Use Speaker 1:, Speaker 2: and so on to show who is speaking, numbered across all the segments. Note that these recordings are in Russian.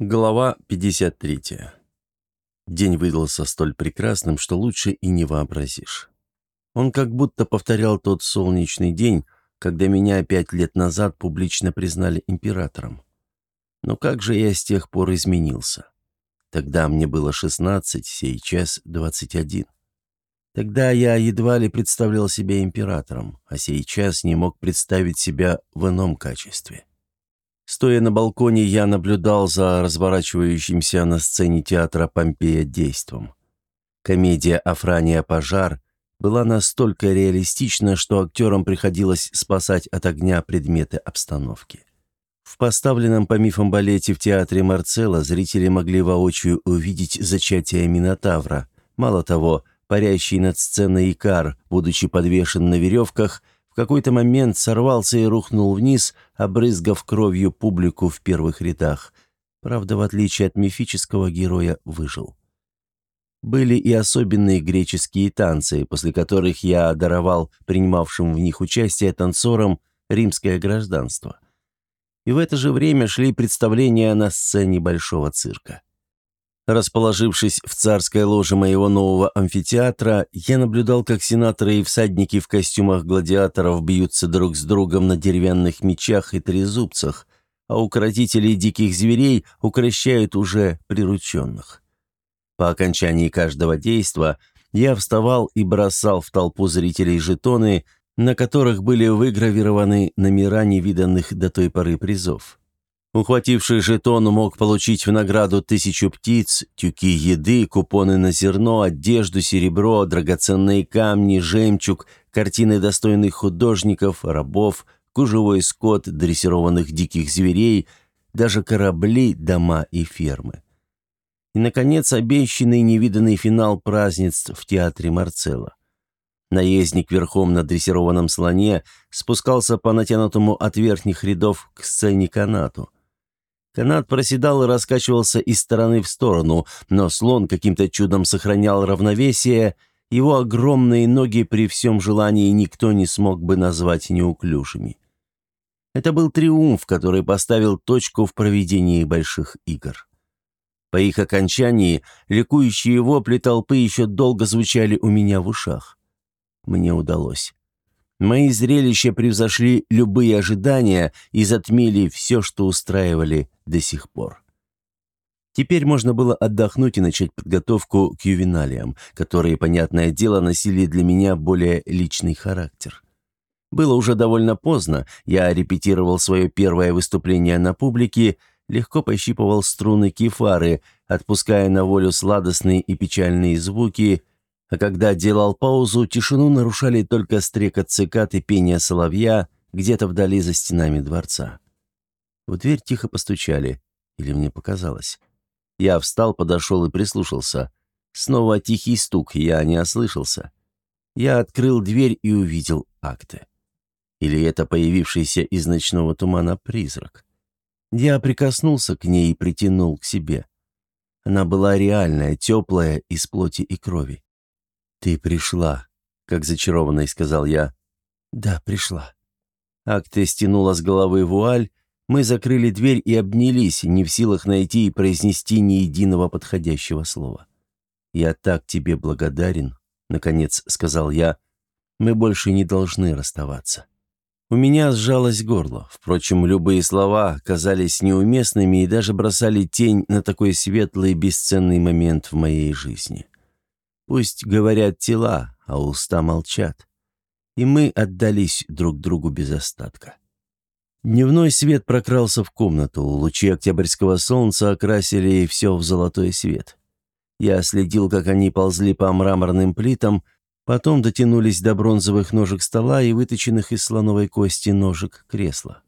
Speaker 1: Глава 53. День выдался столь прекрасным, что лучше и не вообразишь. Он как будто повторял тот солнечный день, когда меня пять лет назад публично признали императором. Но как же я с тех пор изменился? Тогда мне было 16, сейчас 21. Тогда я едва ли представлял себя императором, а сейчас не мог представить себя в ином качестве. Стоя на балконе, я наблюдал за разворачивающимся на сцене театра Помпея действом. Комедия «Афрания. Пожар» была настолько реалистична, что актерам приходилось спасать от огня предметы обстановки. В поставленном по мифам балете в театре Марцелла зрители могли воочию увидеть зачатие Минотавра. Мало того, парящий над сценой Икар, будучи подвешен на веревках – в какой-то момент сорвался и рухнул вниз, обрызгав кровью публику в первых рядах. Правда, в отличие от мифического героя, выжил. Были и особенные греческие танцы, после которых я даровал принимавшим в них участие танцорам римское гражданство. И в это же время шли представления на сцене большого цирка. Расположившись в царской ложе моего нового амфитеатра, я наблюдал, как сенаторы и всадники в костюмах гладиаторов бьются друг с другом на деревянных мечах и трезубцах, а укротители диких зверей укращают уже прирученных. По окончании каждого действа я вставал и бросал в толпу зрителей жетоны, на которых были выгравированы номера невиданных до той поры призов. Ухвативший жетон мог получить в награду тысячу птиц, тюки еды, купоны на зерно, одежду, серебро, драгоценные камни, жемчуг, картины достойных художников, рабов, кужевой скот, дрессированных диких зверей, даже корабли, дома и фермы. И, наконец, обещанный невиданный финал празднеств в театре Марцелла. Наездник верхом на дрессированном слоне спускался по натянутому от верхних рядов к сцене канату. Канат проседал и раскачивался из стороны в сторону, но слон каким-то чудом сохранял равновесие, его огромные ноги при всем желании никто не смог бы назвать неуклюжими. Это был триумф, который поставил точку в проведении больших игр. По их окончании ликующие вопли толпы еще долго звучали у меня в ушах. Мне удалось. Мои зрелища превзошли любые ожидания и затмили все, что устраивали до сих пор. Теперь можно было отдохнуть и начать подготовку к ювеналиям, которые, понятное дело, носили для меня более личный характер. Было уже довольно поздно, я репетировал свое первое выступление на публике, легко пощипывал струны кефары, отпуская на волю сладостные и печальные звуки – а когда делал паузу, тишину нарушали только стрекот цикад и пение соловья где-то вдали за стенами дворца. В дверь тихо постучали, или мне показалось. Я встал, подошел и прислушался. Снова тихий стук, я не ослышался. Я открыл дверь и увидел акты. Или это появившийся из ночного тумана призрак. Я прикоснулся к ней и притянул к себе. Она была реальная, теплая, из плоти и крови. «Ты пришла», — как зачарованный сказал я. «Да, пришла». Акте стянула с головы вуаль, мы закрыли дверь и обнялись, не в силах найти и произнести ни единого подходящего слова. «Я так тебе благодарен», — наконец сказал я. «Мы больше не должны расставаться». У меня сжалось горло. Впрочем, любые слова казались неуместными и даже бросали тень на такой светлый бесценный момент в моей жизни. Пусть говорят тела, а уста молчат. И мы отдались друг другу без остатка. Дневной свет прокрался в комнату, лучи октябрьского солнца окрасили все в золотой свет. Я следил, как они ползли по мраморным плитам, потом дотянулись до бронзовых ножек стола и выточенных из слоновой кости ножек кресла.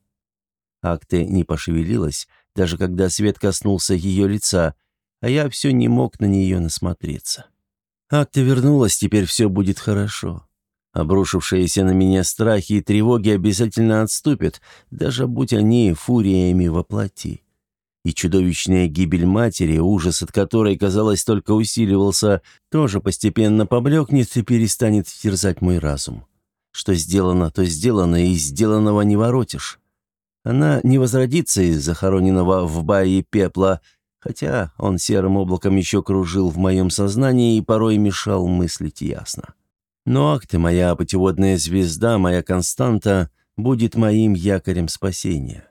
Speaker 1: Акте не пошевелилась, даже когда свет коснулся ее лица, а я все не мог на нее насмотреться. Акта вернулась, теперь все будет хорошо. Обрушившиеся на меня страхи и тревоги обязательно отступят, даже будь они фуриями во плоти. И чудовищная гибель матери, ужас от которой, казалось, только усиливался, тоже постепенно поблекнет и перестанет терзать мой разум. Что сделано, то сделано, и сделанного не воротишь. Она не возродится из захороненного в бае пепла, хотя он серым облаком еще кружил в моем сознании и порой мешал мыслить ясно. Но акты, моя путеводная звезда, моя константа, будет моим якорем спасения.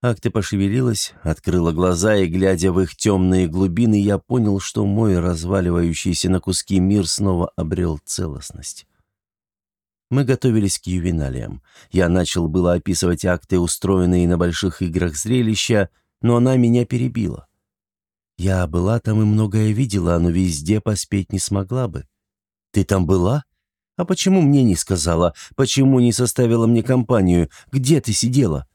Speaker 1: Акты пошевелилась, открыла глаза, и, глядя в их темные глубины, я понял, что мой разваливающийся на куски мир снова обрел целостность. Мы готовились к ювеналиям. Я начал было описывать акты, устроенные на больших играх зрелища, но она меня перебила. Я была там и многое видела, но везде поспеть не смогла бы. Ты там была? А почему мне не сказала? Почему не составила мне компанию? Где ты сидела?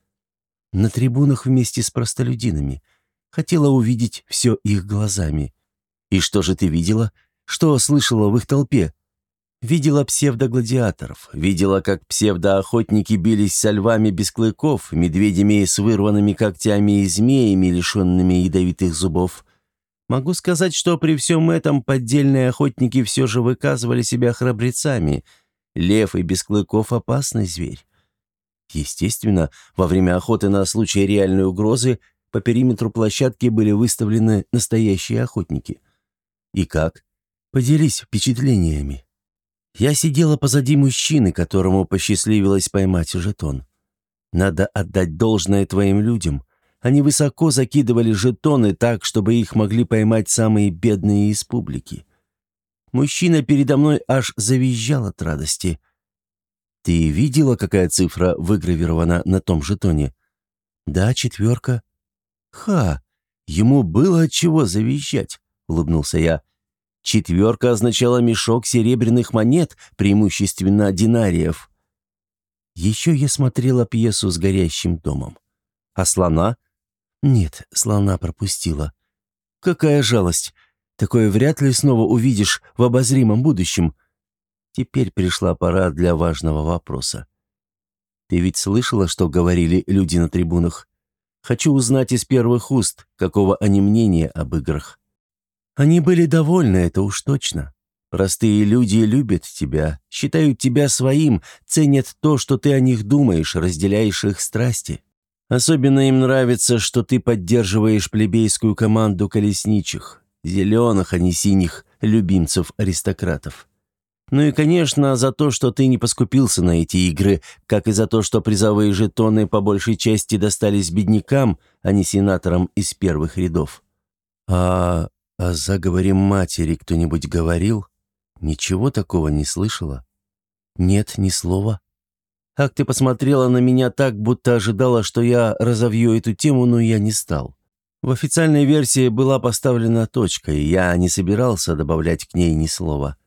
Speaker 1: На трибунах вместе с простолюдинами. Хотела увидеть все их глазами. И что же ты видела? Что слышала в их толпе? Видела псевдогладиаторов, видела, как псевдоохотники бились со львами без клыков, медведями с вырванными когтями и змеями, лишенными ядовитых зубов. Могу сказать, что при всем этом поддельные охотники все же выказывали себя храбрецами. Лев и без клыков – опасный зверь. Естественно, во время охоты на случай реальной угрозы по периметру площадки были выставлены настоящие охотники. И как? Поделись впечатлениями. Я сидела позади мужчины, которому посчастливилось поймать жетон. Надо отдать должное твоим людям. Они высоко закидывали жетоны так, чтобы их могли поймать самые бедные из публики. Мужчина передо мной аж завизжал от радости. «Ты видела, какая цифра выгравирована на том жетоне?» «Да, четверка». «Ха! Ему было от чего завизжать», — улыбнулся я. «Четверка означала мешок серебряных монет, преимущественно динариев». Еще я смотрела пьесу с горящим домом. «А слона?» «Нет, слона пропустила». «Какая жалость! Такое вряд ли снова увидишь в обозримом будущем», Теперь пришла пора для важного вопроса. Ты ведь слышала, что говорили люди на трибунах? Хочу узнать из первых уст, какого они мнения об играх. Они были довольны, это уж точно. Простые люди любят тебя, считают тебя своим, ценят то, что ты о них думаешь, разделяешь их страсти. Особенно им нравится, что ты поддерживаешь плебейскую команду колесничих, зеленых, а не синих, любимцев аристократов. Ну и, конечно, за то, что ты не поскупился на эти игры, как и за то, что призовые жетоны по большей части достались беднякам, а не сенаторам из первых рядов. А о заговоре матери кто-нибудь говорил? Ничего такого не слышала? Нет, ни слова. Ак, ты посмотрела на меня так, будто ожидала, что я разовью эту тему, но я не стал. В официальной версии была поставлена точка, и я не собирался добавлять к ней ни слова.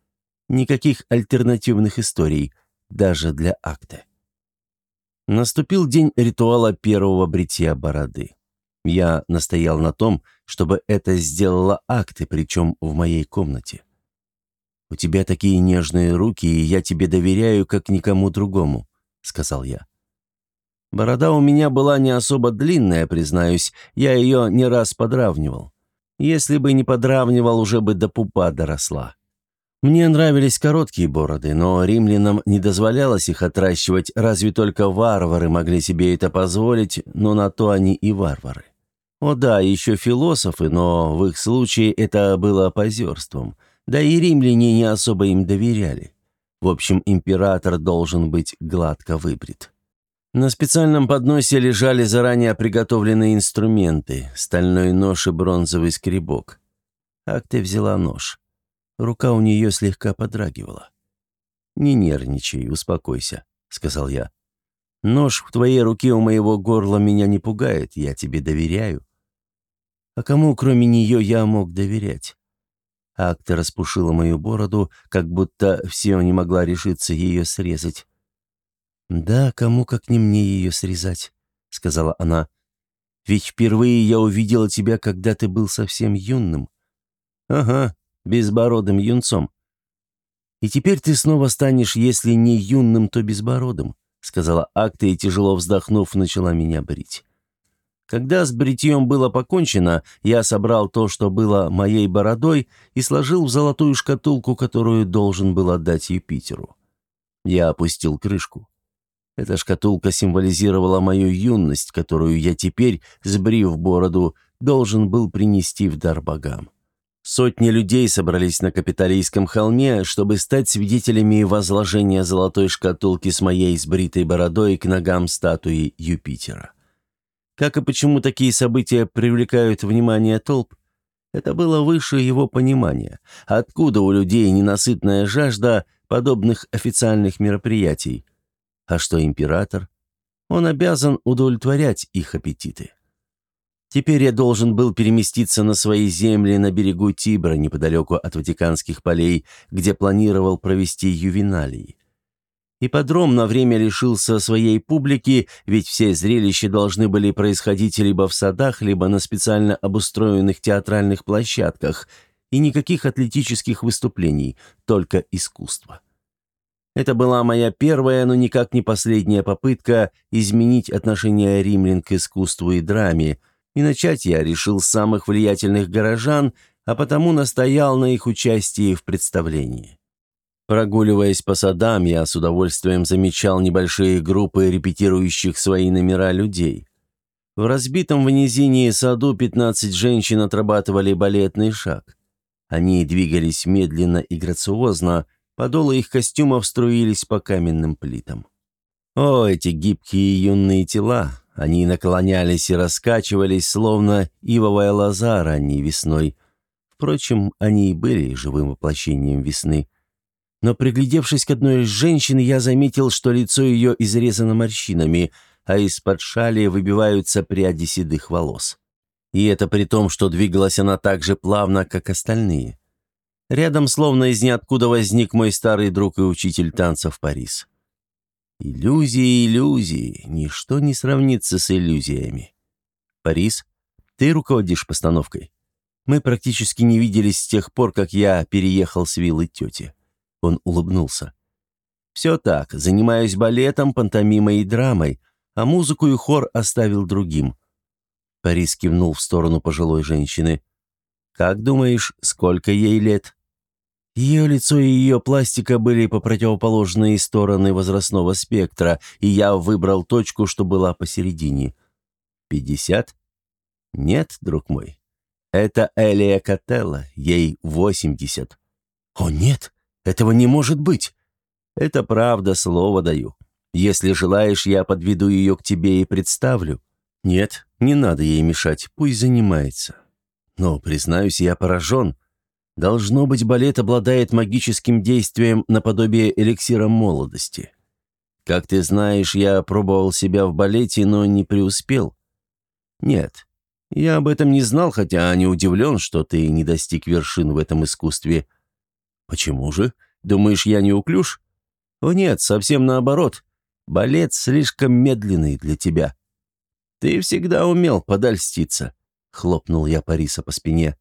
Speaker 1: Никаких альтернативных историй, даже для акта. Наступил день ритуала первого бритья бороды. Я настоял на том, чтобы это сделала акты, причем в моей комнате. «У тебя такие нежные руки, и я тебе доверяю, как никому другому», — сказал я. Борода у меня была не особо длинная, признаюсь, я ее не раз подравнивал. Если бы не подравнивал, уже бы до пупа доросла. Мне нравились короткие бороды, но римлянам не дозволялось их отращивать, разве только варвары могли себе это позволить, но на то они и варвары. О да, еще философы, но в их случае это было позерством. Да и римляне не особо им доверяли. В общем, император должен быть гладко выбрит. На специальном подносе лежали заранее приготовленные инструменты, стальной нож и бронзовый скребок. Акте взяла нож. Рука у нее слегка подрагивала. «Не нервничай, успокойся», — сказал я. «Нож в твоей руке у моего горла меня не пугает, я тебе доверяю». А кому, кроме нее, я мог доверять? Акта распушила мою бороду, как будто все не могла решиться ее срезать. «Да, кому как не мне ее срезать», — сказала она. «Ведь впервые я увидела тебя, когда ты был совсем юным». «Ага, безбородым юнцом. «И теперь ты снова станешь, если не юным, то безбородым», сказала Акта и, тяжело вздохнув, начала меня брить. Когда с бритьем было покончено, я собрал то, что было моей бородой, и сложил в золотую шкатулку, которую должен был отдать Юпитеру. Я опустил крышку. Эта шкатулка символизировала мою юность, которую я теперь, сбрив бороду, должен был принести в дар богам. Сотни людей собрались на Капитолийском холме, чтобы стать свидетелями возложения золотой шкатулки с моей сбритой бородой к ногам статуи Юпитера. Как и почему такие события привлекают внимание толп? Это было выше его понимания. Откуда у людей ненасытная жажда подобных официальных мероприятий? А что император? Он обязан удовлетворять их аппетиты. Теперь я должен был переместиться на свои земли на берегу Тибра, неподалеку от Ватиканских полей, где планировал провести ювеналии. Ипподром на время лишился своей публики, ведь все зрелища должны были происходить либо в садах, либо на специально обустроенных театральных площадках, и никаких атлетических выступлений, только искусство. Это была моя первая, но никак не последняя попытка изменить отношение римлян к искусству и драме – и начать я решил с самых влиятельных горожан, а потому настоял на их участии в представлении. Прогуливаясь по садам, я с удовольствием замечал небольшие группы репетирующих свои номера людей. В разбитом в низине саду 15 женщин отрабатывали балетный шаг. Они двигались медленно и грациозно, подолы их костюмов струились по каменным плитам. О, эти гибкие юные тела, они наклонялись и раскачивались, словно ивовая лоза ранней весной. Впрочем, они и были живым воплощением весны. Но приглядевшись к одной из женщин, я заметил, что лицо ее изрезано морщинами, а из-под шали выбиваются пряди седых волос. И это при том, что двигалась она так же плавно, как остальные. Рядом, словно из ниоткуда, возник мой старый друг и учитель танцев Парис. Иллюзии, иллюзии, ничто не сравнится с иллюзиями. Парис, ты руководишь постановкой. Мы практически не виделись с тех пор, как я переехал с виллы тети. Он улыбнулся. Все так, занимаюсь балетом, пантомимой и драмой, а музыку и хор оставил другим. Парис кивнул в сторону пожилой женщины. «Как думаешь, сколько ей лет?» Ее лицо и ее пластика были по противоположные стороны возрастного спектра, и я выбрал точку, что была посередине. «Пятьдесят?» «Нет, друг мой. Это Элия Котелло, ей восемьдесят». «О, нет, этого не может быть!» «Это правда, слово даю. Если желаешь, я подведу ее к тебе и представлю». «Нет, не надо ей мешать, пусть занимается». «Но, признаюсь, я поражен». Должно быть, балет обладает магическим действием наподобие эликсира молодости. Как ты знаешь, я пробовал себя в балете, но не преуспел. Нет, я об этом не знал, хотя не удивлен, что ты не достиг вершин в этом искусстве. Почему же? Думаешь, я не уклюж? О нет, совсем наоборот. Балет слишком медленный для тебя. Ты всегда умел подольститься, хлопнул я Париса по спине.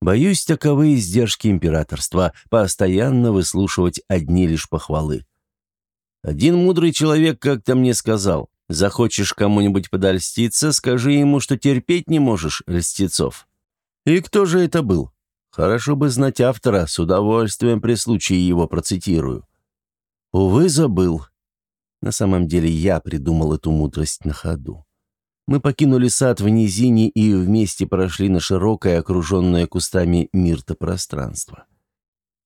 Speaker 1: Боюсь, таковы издержки императорства, постоянно выслушивать одни лишь похвалы. Один мудрый человек как-то мне сказал, захочешь кому-нибудь подольститься, скажи ему, что терпеть не можешь льстецов. И кто же это был? Хорошо бы знать автора, с удовольствием при случае его процитирую. Увы, забыл. На самом деле я придумал эту мудрость на ходу. Мы покинули сад в низине и вместе прошли на широкое, окруженное кустами мирта пространство.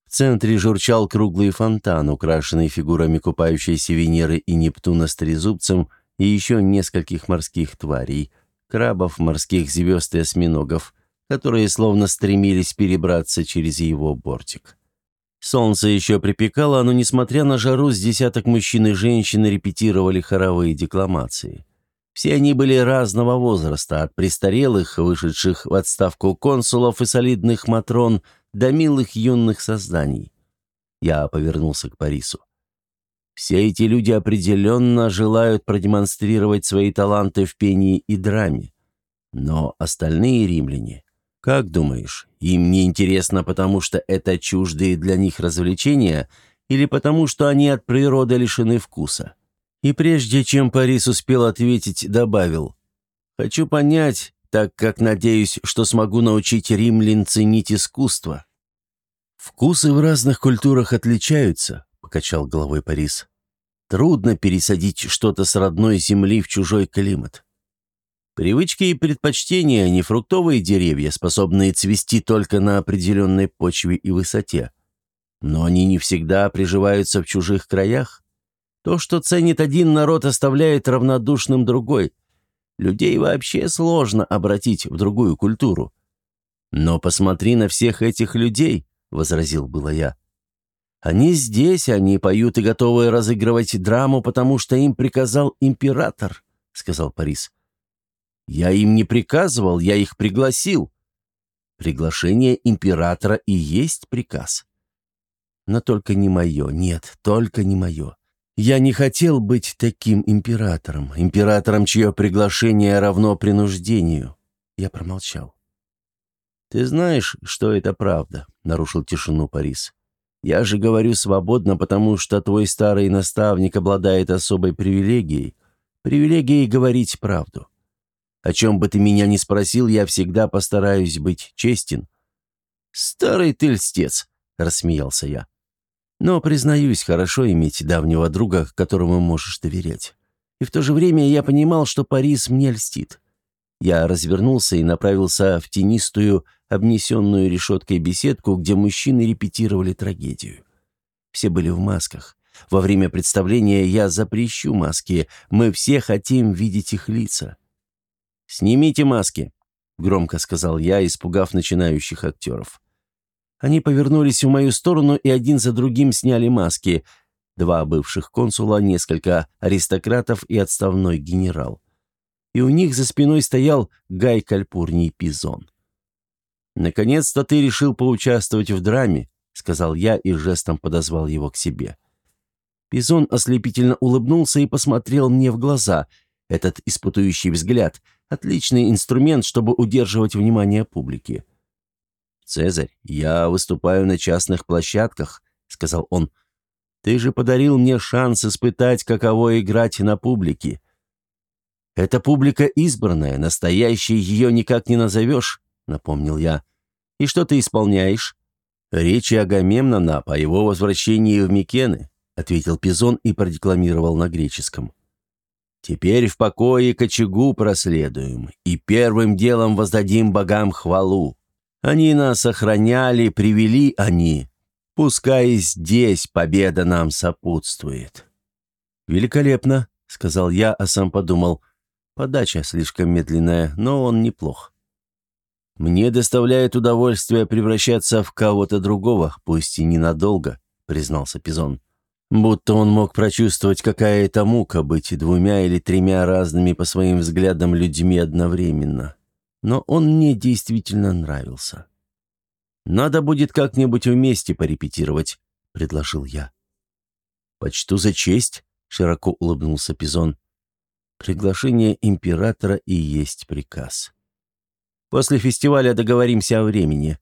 Speaker 1: В центре журчал круглый фонтан, украшенный фигурами купающейся Венеры и Нептуна с трезубцем и еще нескольких морских тварей, крабов, морских звезд и осьминогов, которые словно стремились перебраться через его бортик. Солнце еще припекало, но, несмотря на жару, с десяток мужчин и женщин репетировали хоровые декламации. Все они были разного возраста, от престарелых, вышедших в отставку консулов и солидных матрон, до милых юных созданий. Я повернулся к Парису. Все эти люди определенно желают продемонстрировать свои таланты в пении и драме. Но остальные римляне, как думаешь, им не интересно, потому что это чуждые для них развлечения или потому что они от природы лишены вкуса? И прежде чем Парис успел ответить, добавил. «Хочу понять, так как надеюсь, что смогу научить римлян ценить искусство». «Вкусы в разных культурах отличаются», — покачал головой Парис. «Трудно пересадить что-то с родной земли в чужой климат». Привычки и предпочтения – не фруктовые деревья, способные цвести только на определенной почве и высоте. Но они не всегда приживаются в чужих краях. То, что ценит один народ, оставляет равнодушным другой. Людей вообще сложно обратить в другую культуру. «Но посмотри на всех этих людей», — возразил было я. «Они здесь, они поют и готовы разыгрывать драму, потому что им приказал император», — сказал Парис. Я им не приказывал, я их пригласил. Приглашение императора и есть приказ. Но только не мое, нет, только не мое. Я не хотел быть таким императором, императором, чье приглашение равно принуждению. Я промолчал. «Ты знаешь, что это правда», — нарушил тишину Парис. «Я же говорю свободно, потому что твой старый наставник обладает особой привилегией, привилегией говорить правду. О чем бы ты меня ни спросил, я всегда постараюсь быть честен». «Старый ты льстец», — рассмеялся я. «Но, признаюсь, хорошо иметь давнего друга, которому можешь доверять. И в то же время я понимал, что Парис мне льстит. Я развернулся и направился в тенистую, обнесенную решеткой беседку, где мужчины репетировали трагедию. Все были в масках. Во время представления я запрещу маски, мы все хотим видеть их лица. «Снимите маски», — громко сказал я, испугав начинающих актеров. Они повернулись в мою сторону и один за другим сняли маски. Два бывших консула, несколько аристократов и отставной генерал. И у них за спиной стоял Гай Кальпурний Пизон. «Наконец-то ты решил поучаствовать в драме», — сказал я и жестом подозвал его к себе. Пизон ослепительно улыбнулся и посмотрел мне в глаза. Этот испытующий взгляд — Отличный инструмент, чтобы удерживать внимание публики. «Цезарь, я выступаю на частных площадках», — сказал он. «Ты же подарил мне шанс испытать, каково играть на публике». «Это публика избранная, настоящей ее никак не назовешь», — напомнил я. «И что ты исполняешь?» «Речи Агамемнона по его возвращении в Микены», — ответил Пизон и продекламировал на греческом. Теперь в покое к очагу проследуем, и первым делом воздадим богам хвалу. Они нас охраняли, привели они. Пускай здесь победа нам сопутствует». «Великолепно», — сказал я, а сам подумал. Подача слишком медленная, но он неплох. «Мне доставляет удовольствие превращаться в кого-то другого, пусть и ненадолго», — признался Пизон. Будто он мог прочувствовать, какая это мука быть двумя или тремя разными по своим взглядам людьми одновременно. Но он мне действительно нравился. «Надо будет как-нибудь вместе порепетировать», — предложил я. «Почту за честь», — широко улыбнулся Пизон. «Приглашение императора и есть приказ. После фестиваля договоримся о времени».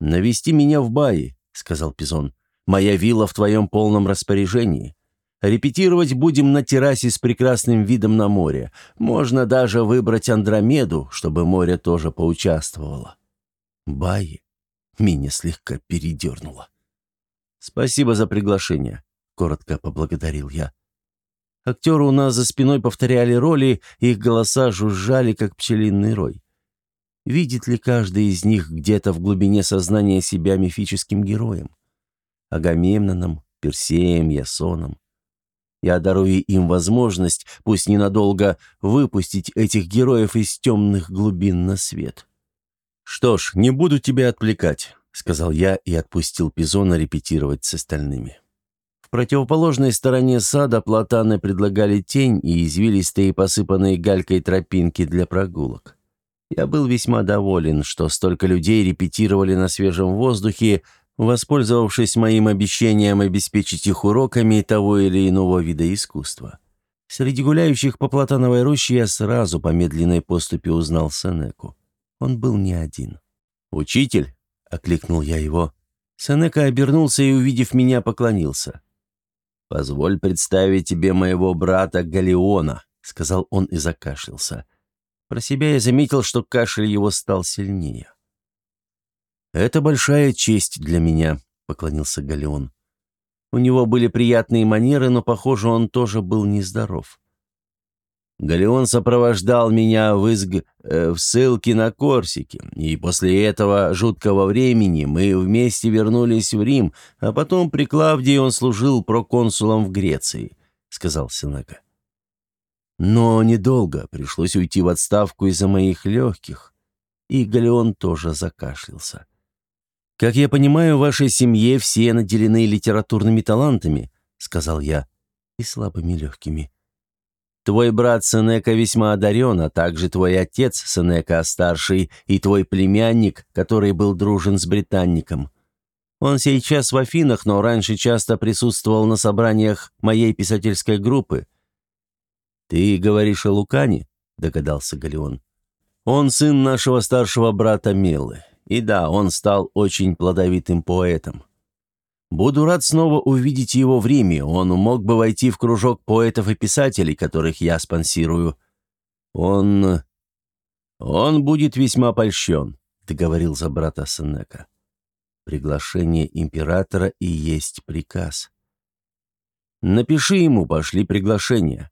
Speaker 1: «Навести меня в баи», — сказал Пизон. Моя вилла в твоем полном распоряжении. Репетировать будем на террасе с прекрасным видом на море. Можно даже выбрать Андромеду, чтобы море тоже поучаствовало. Баи меня слегка передернуло. «Спасибо за приглашение», — коротко поблагодарил я. Актеры у нас за спиной повторяли роли, их голоса жужжали, как пчелиный рой. Видит ли каждый из них где-то в глубине сознания себя мифическим героем? Агамемноном, Персеем, Ясоном. Я дарую им возможность, пусть ненадолго, выпустить этих героев из темных глубин на свет. «Что ж, не буду тебя отвлекать», — сказал я и отпустил Пизона репетировать с остальными. В противоположной стороне сада платаны предлагали тень и извилистые посыпанные галькой тропинки для прогулок. Я был весьма доволен, что столько людей репетировали на свежем воздухе, воспользовавшись моим обещанием обеспечить их уроками того или иного вида искусства. Среди гуляющих по Платановой роще я сразу по медленной поступе узнал Сенеку. Он был не один. «Учитель!» — окликнул я его. Сенека обернулся и, увидев меня, поклонился. «Позволь представить тебе моего брата Галеона», — сказал он и закашлялся. Про себя я заметил, что кашель его стал сильнее. «Это большая честь для меня», — поклонился Галеон. У него были приятные манеры, но, похоже, он тоже был нездоров. Галеон сопровождал меня в, изг... э, в ссылке на Корсике, и после этого жуткого времени мы вместе вернулись в Рим, а потом при Клавдии он служил проконсулом в Греции», — сказал Сенека. «Но недолго, пришлось уйти в отставку из-за моих легких». И Галеон тоже закашлялся. «Как я понимаю, в вашей семье все наделены литературными талантами», — сказал я, — «и слабыми легкими». Твой брат Сенека весьма одарен, а также твой отец Сенека-старший и твой племянник, который был дружен с британником. Он сейчас в Афинах, но раньше часто присутствовал на собраниях моей писательской группы. «Ты говоришь о Лукане?» – догадался Галеон. «Он сын нашего старшего брата Мелы. И да, он стал очень плодовитым поэтом. Буду рад снова увидеть его в Риме. Он мог бы войти в кружок поэтов и писателей, которых я спонсирую. Он... он будет весьма польщен», — договорил за брата Сенека. «Приглашение императора и есть приказ». «Напиши ему, пошли приглашение».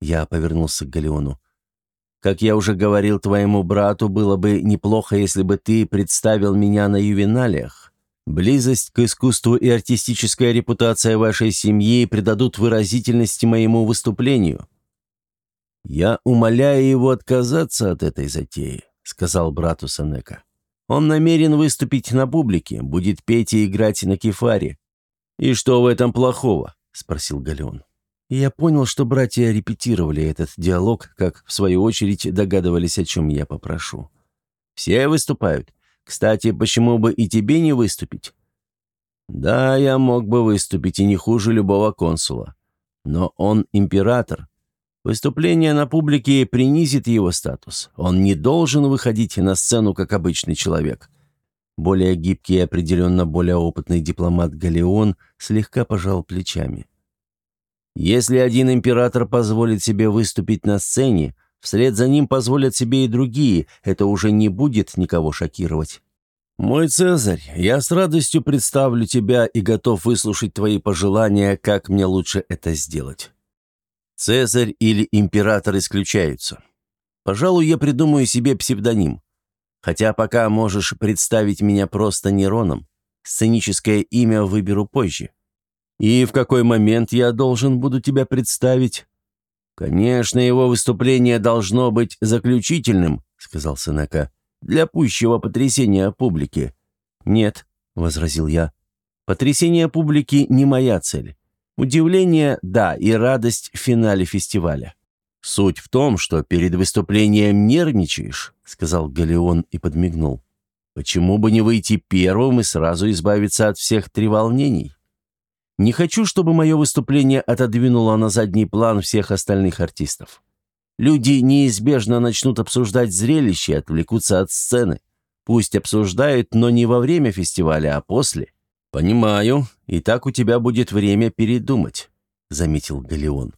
Speaker 1: Я повернулся к Галеону. «Как я уже говорил твоему брату, было бы неплохо, если бы ты представил меня на ювеналиях. Близость к искусству и артистическая репутация вашей семьи придадут выразительности моему выступлению». «Я умоляю его отказаться от этой затеи», — сказал брату Сенека. «Он намерен выступить на публике, будет петь и играть на кефаре». «И что в этом плохого?» — спросил Галеон. Я понял, что братья репетировали этот диалог, как, в свою очередь, догадывались, о чем я попрошу. «Все выступают. Кстати, почему бы и тебе не выступить? Да, я мог бы выступить и не хуже любого консула. Но он император. Выступление на публике принизит его статус. Он не должен выходить на сцену, как обычный человек. Более гибкий и определенно более опытный дипломат Галеон слегка пожал плечами. Если один император позволит себе выступить на сцене, Вслед за ним позволят себе и другие, это уже не будет никого шокировать. «Мой Цезарь, я с радостью представлю тебя и готов выслушать твои пожелания, как мне лучше это сделать. Цезарь или император исключаются. Пожалуй, я придумаю себе псевдоним. Хотя пока можешь представить меня просто Нероном. Сценическое имя выберу позже. И в какой момент я должен буду тебя представить?» «Конечно, его выступление должно быть заключительным», — сказал Сенека, — «для пущего потрясения публики». «Нет», — возразил я, — «потрясение публики не моя цель. Удивление, да, и радость в финале фестиваля». «Суть в том, что перед выступлением нервничаешь», — сказал Галеон и подмигнул. «Почему бы не выйти первым и сразу избавиться от всех треволнений?» Не хочу, чтобы мое выступление отодвинуло на задний план всех остальных артистов. Люди неизбежно начнут обсуждать зрелище и отвлекутся от сцены. Пусть обсуждают, но не во время фестиваля, а после. «Понимаю, и так у тебя будет время передумать», — заметил Галеон.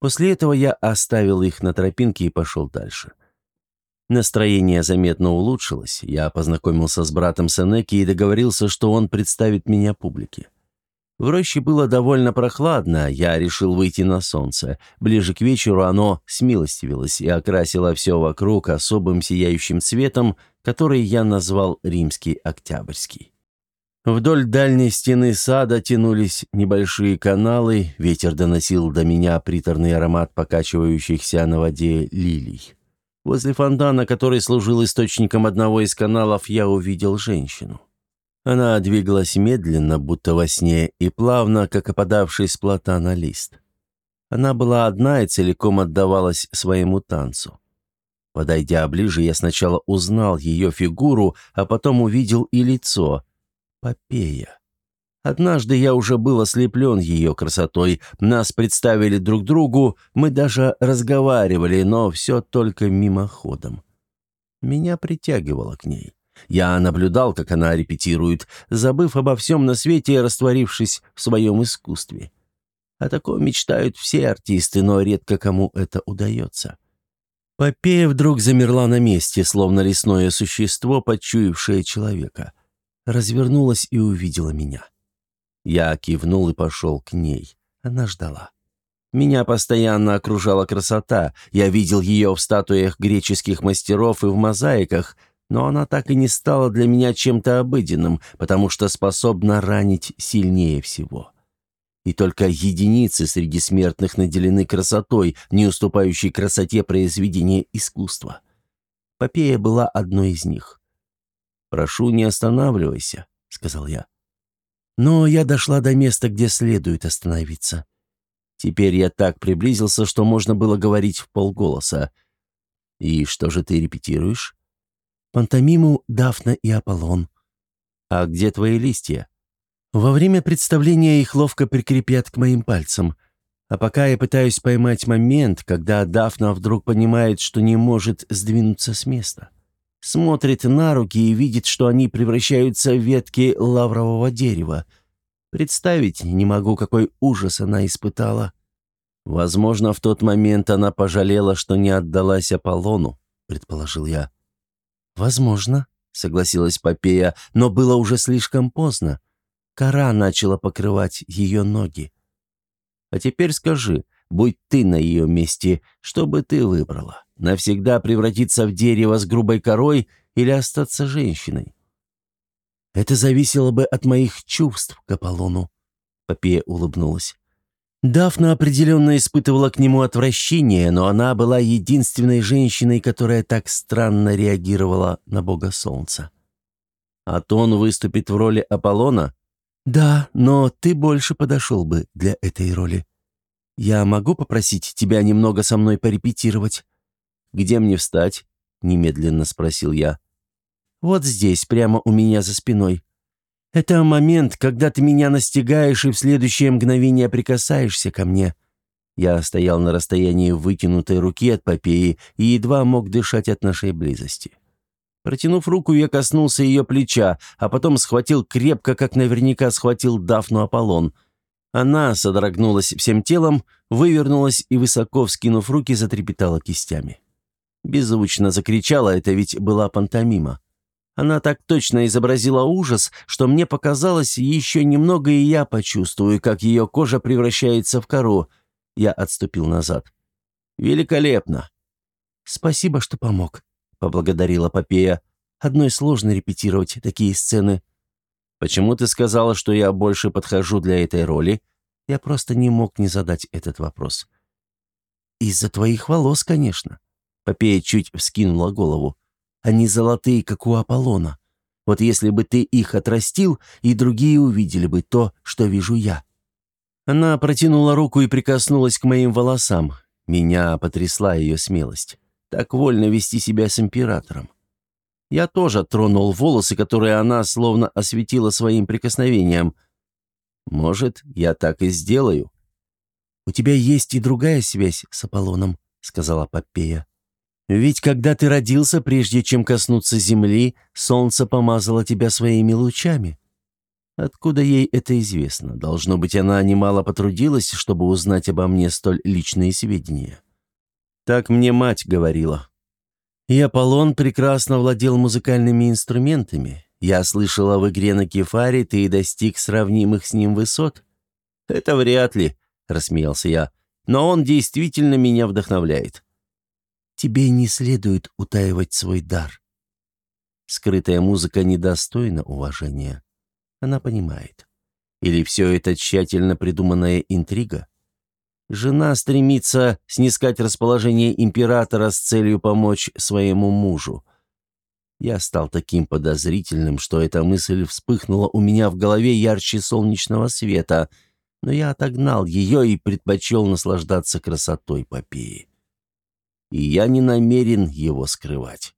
Speaker 1: После этого я оставил их на тропинке и пошел дальше. Настроение заметно улучшилось. Я познакомился с братом Сенеки и договорился, что он представит меня публике. В роще было довольно прохладно, я решил выйти на солнце. Ближе к вечеру оно смилостивилось и окрасило все вокруг особым сияющим цветом, который я назвал «Римский Октябрьский». Вдоль дальней стены сада тянулись небольшие каналы, ветер доносил до меня приторный аромат покачивающихся на воде лилий. Возле фонтана, который служил источником одного из каналов, я увидел женщину. Она двигалась медленно, будто во сне, и плавно, как опадавший с плота на лист. Она была одна и целиком отдавалась своему танцу. Подойдя ближе, я сначала узнал ее фигуру, а потом увидел и лицо. Попея. Однажды я уже был ослеплен ее красотой, нас представили друг другу, мы даже разговаривали, но все только мимоходом. Меня притягивало к ней. Я наблюдал, как она репетирует, забыв обо всем на свете и растворившись в своем искусстве. О таком мечтают все артисты, но редко кому это удается. Попея вдруг замерла на месте, словно лесное существо, почуявшее человека. Развернулась и увидела меня. Я кивнул и пошел к ней. Она ждала. Меня постоянно окружала красота, я видел ее в статуях греческих мастеров и в мозаиках, но она так и не стала для меня чем-то обыденным, потому что способна ранить сильнее всего. И только единицы среди смертных наделены красотой, не уступающей красоте произведения искусства. Попея была одной из них. «Прошу, не останавливайся», — сказал я. Но я дошла до места, где следует остановиться. Теперь я так приблизился, что можно было говорить в полголоса. «И что же ты репетируешь?» «Пантомиму Дафна и Аполлон». «А где твои листья?» «Во время представления их ловко прикрепят к моим пальцам. А пока я пытаюсь поймать момент, когда Дафна вдруг понимает, что не может сдвинуться с места. Смотрит на руки и видит, что они превращаются в ветки лаврового дерева — Представить не могу, какой ужас она испытала. Возможно, в тот момент она пожалела, что не отдалась Аполлону, предположил я. Возможно, согласилась Попея, но было уже слишком поздно. Кора начала покрывать ее ноги. А теперь скажи, будь ты на ее месте, что бы ты выбрала? Навсегда превратиться в дерево с грубой корой или остаться женщиной? Это зависело бы от моих чувств к Аполлону. Попея улыбнулась. Дафна определенно испытывала к нему отвращение, но она была единственной женщиной, которая так странно реагировала на бога солнца. А то он выступит в роли Аполлона? Да, но ты больше подошел бы для этой роли. Я могу попросить тебя немного со мной порепетировать? Где мне встать? Немедленно спросил я. Вот здесь, прямо у меня за спиной. Это момент, когда ты меня настигаешь и в следующее мгновение прикасаешься ко мне». Я стоял на расстоянии вытянутой руки от Попеи и едва мог дышать от нашей близости. Протянув руку, я коснулся ее плеча, а потом схватил крепко, как наверняка схватил Дафну Аполлон. Она содрогнулась всем телом, вывернулась и, высоко вскинув руки, затрепетала кистями. Беззвучно закричала, это ведь была пантомима. Она так точно изобразила ужас, что мне показалось, еще немного и я почувствую, как ее кожа превращается в кору. Я отступил назад. «Великолепно!» «Спасибо, что помог», — поблагодарила Попея. «Одной сложно репетировать такие сцены». «Почему ты сказала, что я больше подхожу для этой роли?» Я просто не мог не задать этот вопрос. «Из-за твоих волос, конечно». Попея чуть вскинула голову. Они золотые, как у Аполлона. Вот если бы ты их отрастил, и другие увидели бы то, что вижу я». Она протянула руку и прикоснулась к моим волосам. Меня потрясла ее смелость. Так вольно вести себя с императором. Я тоже тронул волосы, которые она словно осветила своим прикосновением. «Может, я так и сделаю?» «У тебя есть и другая связь с Аполлоном», — сказала Попея. Ведь когда ты родился, прежде чем коснуться земли, солнце помазало тебя своими лучами. Откуда ей это известно? Должно быть, она немало потрудилась, чтобы узнать обо мне столь личные сведения. Так мне мать говорила. И Аполлон прекрасно владел музыкальными инструментами. Я слышала в игре на кефаре, ты достиг сравнимых с ним высот. Это вряд ли, рассмеялся я, но он действительно меня вдохновляет. Тебе не следует утаивать свой дар. Скрытая музыка недостойна уважения. Она понимает. Или все это тщательно придуманная интрига? Жена стремится снискать расположение императора с целью помочь своему мужу. Я стал таким подозрительным, что эта мысль вспыхнула у меня в голове ярче солнечного света, но я отогнал ее и предпочел наслаждаться красотой Попеи и я не намерен его скрывать.